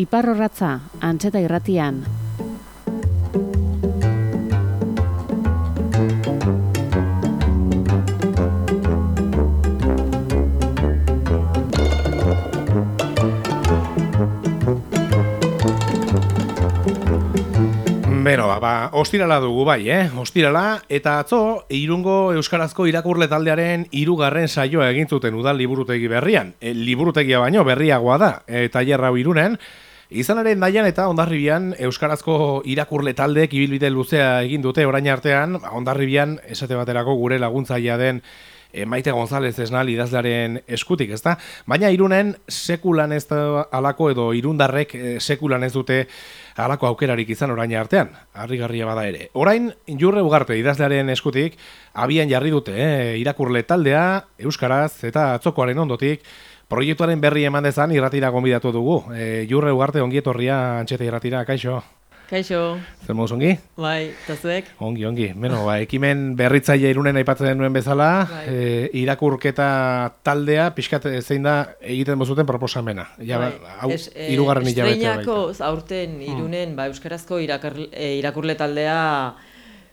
Iparrorratza, antxeta irratian. Beno, ba, ba, ostirala dugu bai, eh? Ostirala, eta atzo, irungo Euskarazko irakurle taldearen irugarren saioa egin zuten udal liburutegi berrian. E, liburutegia baino berriagoa da, e, tailerra hau irunen. Izanaren daian eta ondarribian Euskarazko irakurle taldeek ibilbide luzea egin dute orain artean, ba, ondarribian esate baterako gure laguntzaia den e, Maite González esnal idazlearen eskutik, ezta? Baina irunen sekulan ez da alako edo irundarrek e, sekulan ez dute halako aukerarik izan orain artean, harrigarria bada ere. Orain, jurre ugarte idazlearen eskutik, abian jarri dute, eh, irakurle taldea, euskaraz eta atzokoaren ondotik, proiektuaren berri eman dezan irratira gonbidatu dugu. E, jurre ugarte ongietorria antxete irratira, kaixo? Kaixo. Zer moduz ongi? Bai, eta zuek? Ongi, ongi. Beno, ba, ekimen berritzaile irunen aipatzen nuen bezala, Bai. e, irakurketa taldea, pixkat eh, zein da egiten bozuten proposamena. Ja, Bai. hau, Es- eh, irugarren baita. aurten irunen, ba, Euskarazko irakar, eh, irakurle taldea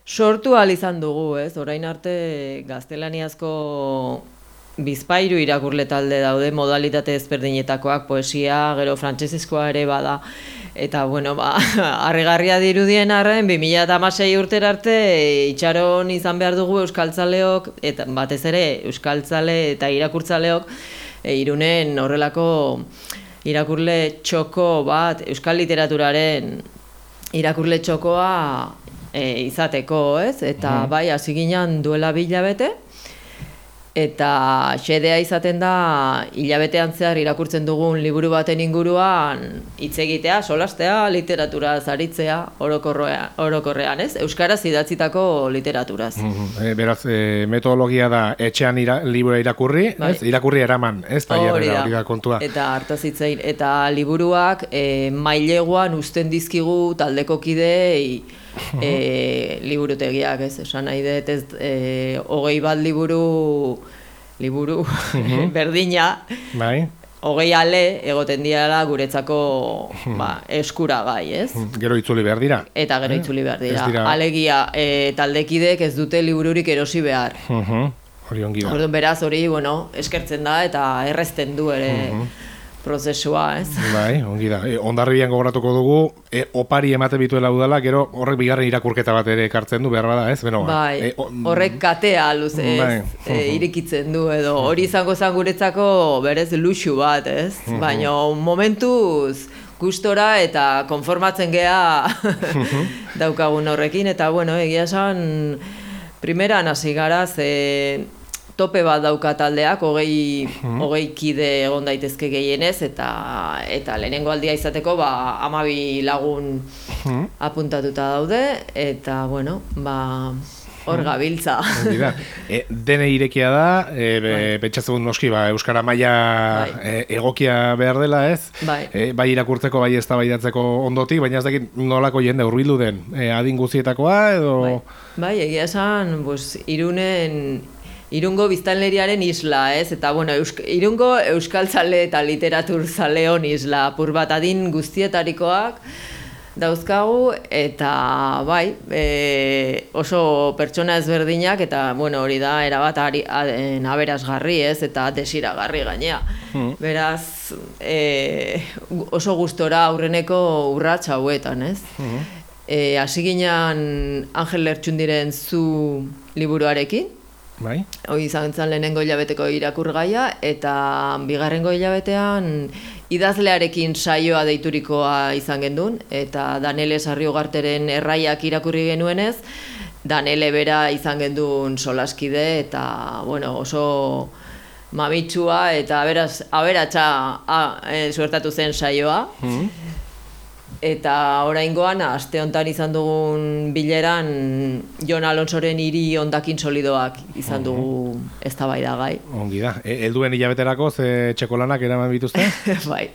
sortu ahal izan dugu, ez? Orain arte gaztelaniazko bizpairu irakurle talde daude modalitate ezberdinetakoak, poesia, gero frantsesezkoa ere bada. Eta, bueno, ba, harrigarria dirudien arren, 2006 urtera arte itxaron izan behar dugu euskaltzaleok, eta batez ere euskaltzale eta irakurtzaleok, e, irunen horrelako irakurle txoko bat, euskal literaturaren irakurle txokoa e, izateko, ez? Eta bai, hasi ginen duela bi hilabete, eta xedea izaten da hilabetean zehar irakurtzen dugun liburu baten inguruan hitz egitea, solastea, literatura zaritzea orokorrean, ez? Euskaraz idatzitako literaturaz. Mhm. E, beraz, e, metodologia da etxean ira, libura irakurri, Bai. ez? Irakurri eraman, ez? Hori da kontua. Eta hartaz hitzein eta liburuak e, maileguan uzten dizkigu taldeko kideei e, liburutegiak, ez? Esan nahi dut ez e, hogei bat liburu liburu berdina Bai? hogei ale egoten diala guretzako ba, eskuragai, ez? Gero itzuli behar dira. Eta gero itzuli behar dira. dira- Alegia, e, taldekideek ez dute libururik erosi behar. Hori ongi da. Orduan beraz hori, bueno, eskertzen da eta errezten du ere prozesua, ez? Bai, ongi da. E, ondarribian gogoratuko dugu, e, opari emate bituela udala, gero horrek bigarren irakurketa bat ere ekartzen du, behar bada, ez? Beno, ba, Bai, e, o- horrek katea luze, ez, Bai. e, irikitzen du edo hori izango zen guretzako berez luxu bat, ez? Baina momentuz gustora eta konformatzen gea daukagun horrekin eta bueno, egia esan primeran hasi gara ze tope bat dauka taldeak, hogei, hogei kide egon daitezke gehienez, eta eta lehenengo aldia izateko ba, amabi lagun apuntatuta daude, eta bueno, ba, hor gabiltza. Ongi da. E, dene irekia da, e, be, dut noski, ba, Euskara maila Bai. e, egokia behar dela, ez? Bai. E, bai irakurtzeko, bai eztabaidatzeko ondotik, baina ez dakit nolako jende hurbildu den, e, adin guzietakoa, edo... Bai, bai egia esan, pues, irunen, irungo biztanleriaren isla, ez? Eta, bueno, eusk, irungo euskaltzale eta literaturzaleon isla, apur bat adin guztietarikoak dauzkagu, eta bai, e, oso pertsona ezberdinak, eta, bueno, hori da, erabat ari, aden, aberasgarri, ez? Eta desiragarri gainea. Beraz, e, oso gustora aurreneko urrats hauetan, ez? E, hasi Angel Lertxundiren zu liburuarekin, Bai? hoi izan zen lehenengo hilabeteko irakurgaia, eta bigarrengo hilabetean idazlearekin saioa deiturikoa izan gendun, eta Danele Sarriogarteren erraiak irakurri genuenez, Danele bera izan gendun solaskide, eta bueno, oso mamitsua eta aberaz, aberatsa a, e, suertatu zen saioa. Eta oraingoan aste hontan izan dugun bileran Jon Alonsoren hiri hondakin solidoak izan dugu eztabaidagai. Ongi da. E, helduen hilabeterako ze txekolanak eraman bituzte? bai.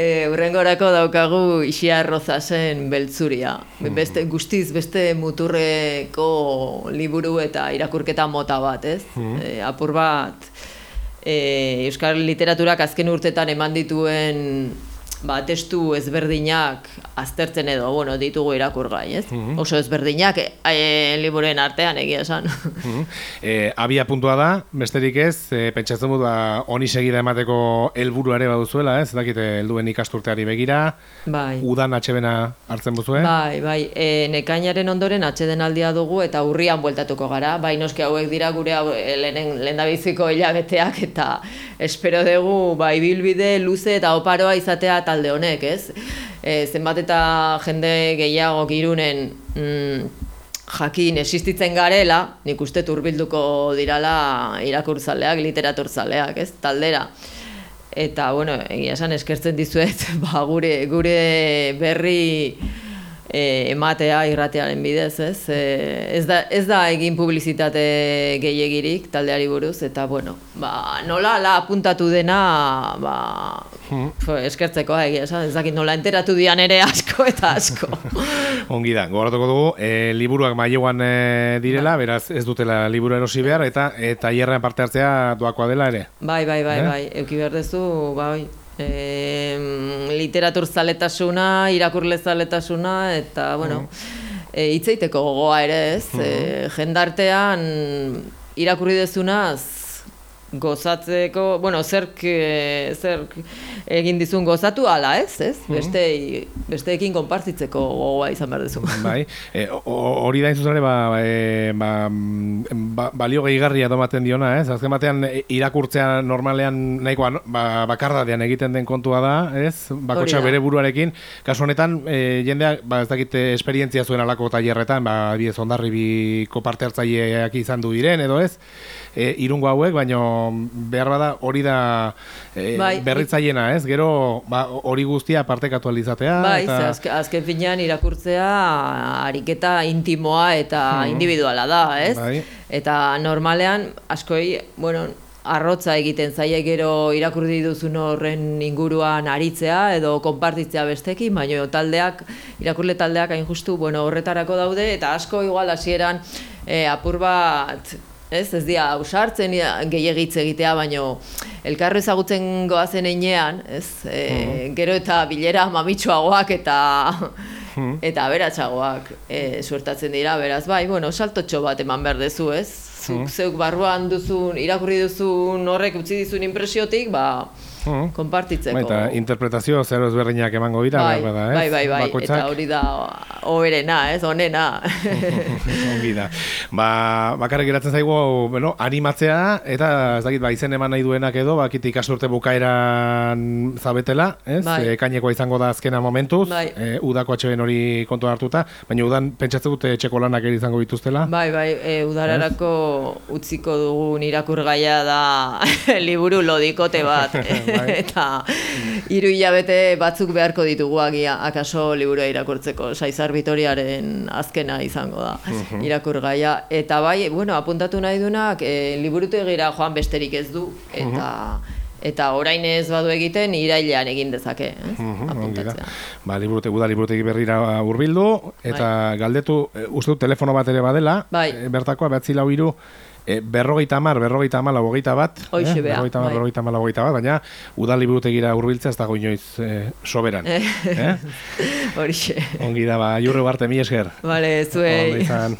E, urrengorako daukagu Ixia Rozasen beltzuria. Beste guztiz beste muturreko liburu eta irakurketa mota bat, ez? E, apur bat e, euskal literaturak azken urtetan eman dituen ba, testu ezberdinak aztertzen edo, bueno, ditugu irakurgai, ez? Mhm. Oso ezberdinak e, liburuen artean egia esan. Mhm. E, abia puntua da, besterik ez, e, pentsatzen dut ba, honi segida emateko helburu ere baduzuela, ez? Dakite, helduen ikasturteari begira, bai. udan atxebena hartzen buzue? Bai, bai, e, nekainaren ondoren atxeden aldia dugu eta urrian bueltatuko gara. Bai, noski hauek dira gure hau, e, lehenen, lehendabiziko hilabeteak eta espero dugu bai bilbide luze eta oparoa izatea talde honek, ez? E, zenbat eta jende gehiago girunen mm, jakin existitzen garela, nik uste hurbilduko dirala irakurzaleak, literaturzaleak, ez? Taldera. Eta, bueno, egia esan eskertzen dizuet, ba, gure, gure berri e, ematea irratearen bidez, ez? E, ez, da, ez da egin publizitate gehiagirik taldeari buruz, eta, bueno, ba, nola la apuntatu dena, ba, jo, eskertzekoa egia esan, ez dakit nola enteratu dian ere asko eta asko. Ongi da, gogoratuko dugu, e, liburuak maileguan e, direla, beraz ez dutela liburu erosi behar, eta e, tailerrean parte hartzea doakoa dela ere. Bai, bai, bai, Eh? bai, euki behar duzu, bai, e, literatur zaletasuna, irakurle zaletasuna, eta, bueno, e, hitzeiteko gogoa ere ez, e, jendartean irakurri dezunaz, gozatzeko, bueno, zerk, e, zerk egin dizun gozatu ala ez, ez? Beste, besteekin konpartitzeko gogoa izan behar duzu. Bai, e, hori da inzuzen ere, ba, e, ba, mm, ba, balio gehigarria domaten diona, ez? Azken batean e, irakurtzea normalean nahikoa ba, bakardadean egiten den kontua da, ez? Bakotxa bere buruarekin. Kasu honetan, e, jendeak, ba, ez dakite esperientzia zuen alako tailerretan, ba, bidez ondarribiko parte hartzaileak izan du diren, edo ez? E, irungo hauek, baino behar bada hori da e, Bai. berritzaiena, ez? Gero ba, hori guztia partekatu alizatea. Bai, eta... azke, azken finean irakurtzea ariketa intimoa eta individuala da, ez? Bai. Eta normalean askoi, bueno, arrotza egiten zaie gero irakurri duzun horren inguruan aritzea edo konpartitzea bestekin, baina taldeak, irakurle taldeak hain justu, bueno, horretarako daude eta asko igual hasieran e, apur bat ez, ez dira ausartzen gehiagitze egitea, baino elkarro ezagutzen goazen einean, ez, e, gero eta bilera mamitsuagoak eta eta aberatsagoak e, suertatzen dira, beraz, bai, bueno, saltotxo bat eman behar dezu, ez? Zuk, zeuk barruan duzun, irakurri duzun horrek utzi dizun impresiotik, ba, Mhm. konpartitzeko. Bai, eta interpretazio zero ezberdinak emango dira, bai, bada, ez? bai, bai, bai, Bakoitzak, eta hori da oberena, ez, onena. ongi da. Ba, bakarrik geratzen zaigu, bueno, animatzea, eta ez dakit, ba, izen eman nahi duenak edo, bakit ikasturte bukaeran zabetela, ez? Bai. E, kainekoa izango da azkena momentuz, Bai. e, udako atxeben hori kontu hartuta, baina udan pentsatzen dute etxeko lanak ere izango dituztela. Bai, bai, e, udararako utziko dugun irakurgaia da liburu lodikote bat. Bai. eta hiru hilabete batzuk beharko ditugu agia, akaso liburua irakurtzeko. Saizar Vitoriaren azkena izango da irakurgaia. Eta bai, bueno, apuntatu nahi dunak, e, liburutegira joan besterik ez du. Eta... Eta orain ez badu egiten irailean egin dezake, ez? Mhm. Ba, liburute, uda liburutegi berrira hurbildu eta galdetu, e, uste dut telefono bat ere badela, Bai. e, bertakoa, behatzi lau iru, e, berrogeita mar, berrogeita amala, hogeita bat, Hoixe bea, berrogeita mar, bai. berrogeita amala, hogeita bat, baina uda liburutegira hurbiltzea ez dago inoiz e, soberan. eh? Horixe. Ongi da, ba, jurre arte, mi esker. Vale, zuei. Ondo izan.